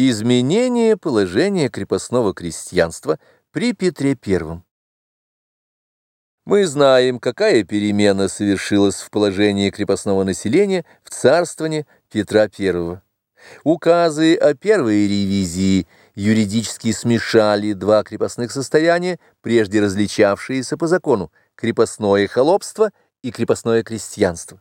Изменение положения крепостного крестьянства при Петре I. Мы знаем, какая перемена совершилась в положении крепостного населения в царствовании Петра I. Указы о первой ревизии юридически смешали два крепостных состояния, прежде различавшиеся по закону – крепостное холопство и крепостное крестьянство.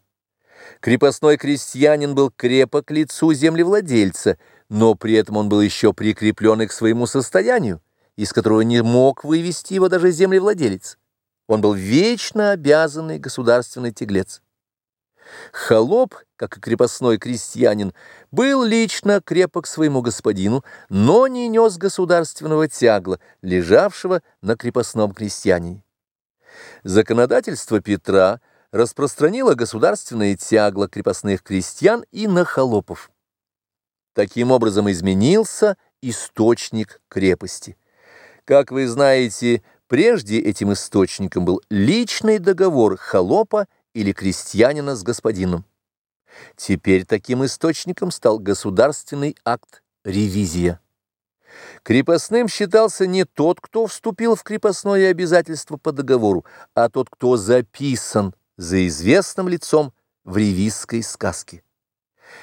Крепостной крестьянин был крепок лицу землевладельца – но при этом он был еще прикреплен к своему состоянию, из которого не мог вывести его даже землевладелец. Он был вечно обязанный государственный теглец. Холоп, как и крепостной крестьянин, был лично крепок своему господину, но не нес государственного тягла, лежавшего на крепостном крестьянине. Законодательство Петра распространило государственное тягло крепостных крестьян и на холопов. Таким образом изменился источник крепости. Как вы знаете, прежде этим источником был личный договор холопа или крестьянина с господином. Теперь таким источником стал государственный акт ревизия. Крепостным считался не тот, кто вступил в крепостное обязательство по договору, а тот, кто записан за известным лицом в ревизской сказке.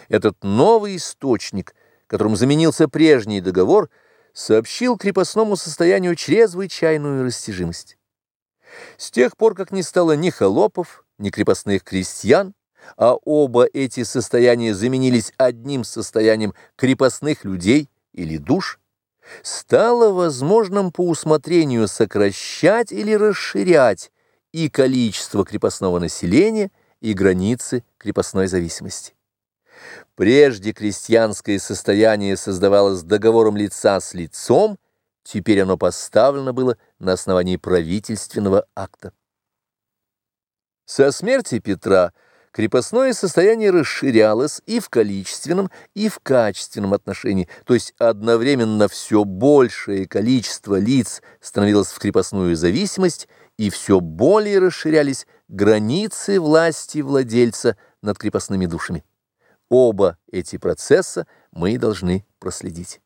Этот новый источник, которым заменился прежний договор, сообщил крепостному состоянию чрезвычайную растяжимость. С тех пор, как не стало ни холопов, ни крепостных крестьян, а оба эти состояния заменились одним состоянием крепостных людей или душ, стало возможным по усмотрению сокращать или расширять и количество крепостного населения, и границы крепостной зависимости. Прежде крестьянское состояние создавалось договором лица с лицом, теперь оно поставлено было на основании правительственного акта. Со смерти Петра крепостное состояние расширялось и в количественном, и в качественном отношении, то есть одновременно все большее количество лиц становилось в крепостную зависимость, и все более расширялись границы власти владельца над крепостными душами. Оба эти процесса мы должны проследить.